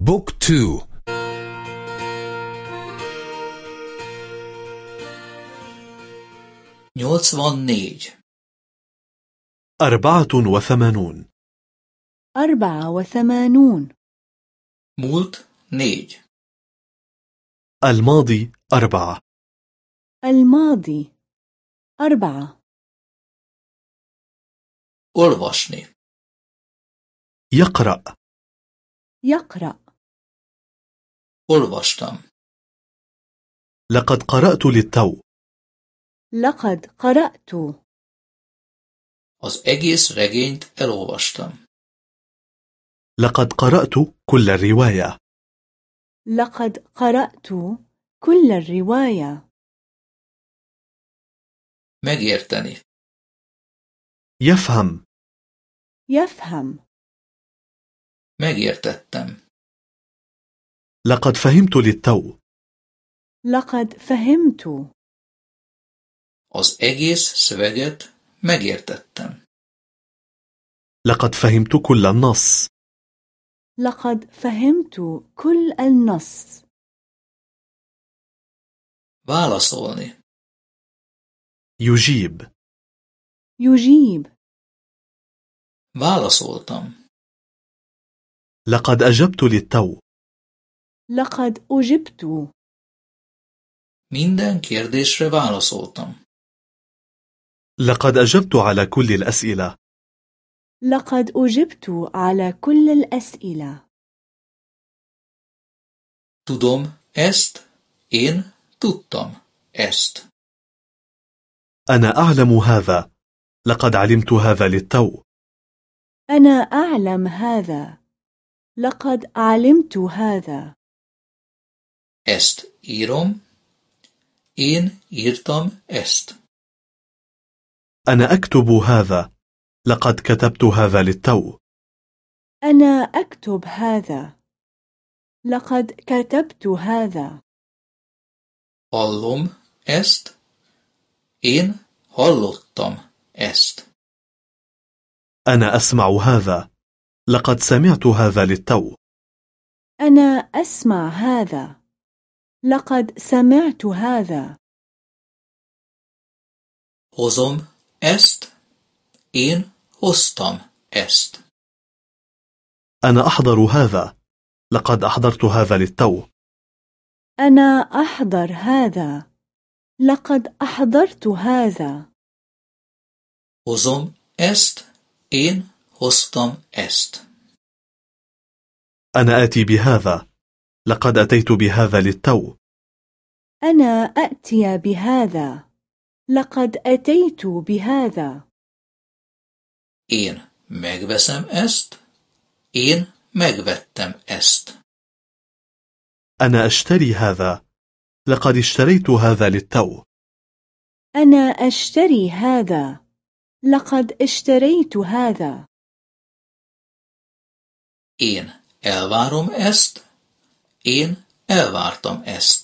بوك تو نيج أربعة وثمانون. أربعة وثمانون. مولت نيج الماضي أربعة. الماضي أربعة. Olvasni يقرأ. يقرأ. Olvastam. لقد قرأت للتو. لقد قرأت. Az egész regényt elolvastam. لقد قرأت كل الرواية. لقد قرأت كل الرواية. Megérteni. يفهم. يفهم. Megértettem. لقد فهمت للتو. لقد فهمت. Az egész szöveget megértettem. لقد فهمت كل النص. لقد فهمت كل النص. Válaszolni. يجيب. يجيب. Válaszoltam. لقد أجبت للتو. لقد أجبت. Minden kérdésre válaszoltam. لقد أجبت على كل الأسئلة. لقد أجبت على كل الأسئلة. Tudom ezt, én tudtam ezt. أنا أعلم هذا. لقد علمت هذا للتو. أنا أعلم هذا. لقد علمت هذا. Ezt írom, én írtam ezt. أنا أكتب هذا. لقد كتبت هذا للتو. أنا أكتب هذا. لقد كتبت هذا. Hallom ezt, én hallottam ezt. أنا أسمع هذا. لقد سمعت هذا للتو. أنا أسمع هذا. لقد سمعت هذا. Hozom ezt, én hoztam ezt. أنا أحضر هذا. لقد أحضرت هذا للتو. أنا أحضر هذا. لقد أحضرت هذا. Hozom ezt, én hoztam ezt. أنا آتي بهذا. لقد أتيت بهذا للتو. أنا أأتي بهذا. لقد أتيت بهذا. Én megveszem ezt, én megvettem ezt. أنا أشتري هذا. لقد اشتريت هذا للتو. أنا أشتري هذا. لقد اشتريت هذا. Én elvárom ezt, én elvártam ezt.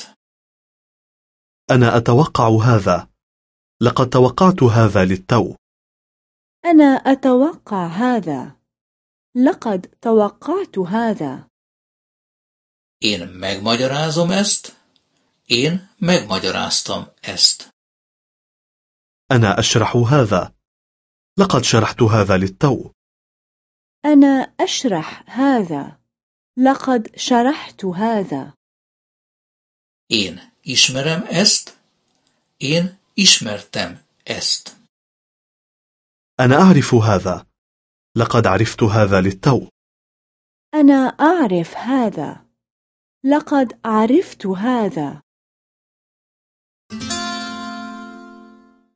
أنا أتوقع هذا. لقد توقعت هذا للتو. أنا أتوقع هذا. لقد توقعت هذا. Én megmagyarázom ezt, én megmagyaráztam ezt. أنا أشرح هذا. لقد شرحت هذا للتو. أنا أشرح هذا. لقد شرحت هذا. Én ismerem ezt, én ismertem ezt. أنا أعرف هذا. لقد عرفت هذا للتو. أنا أعرف هذا. لقد عرفت هذا.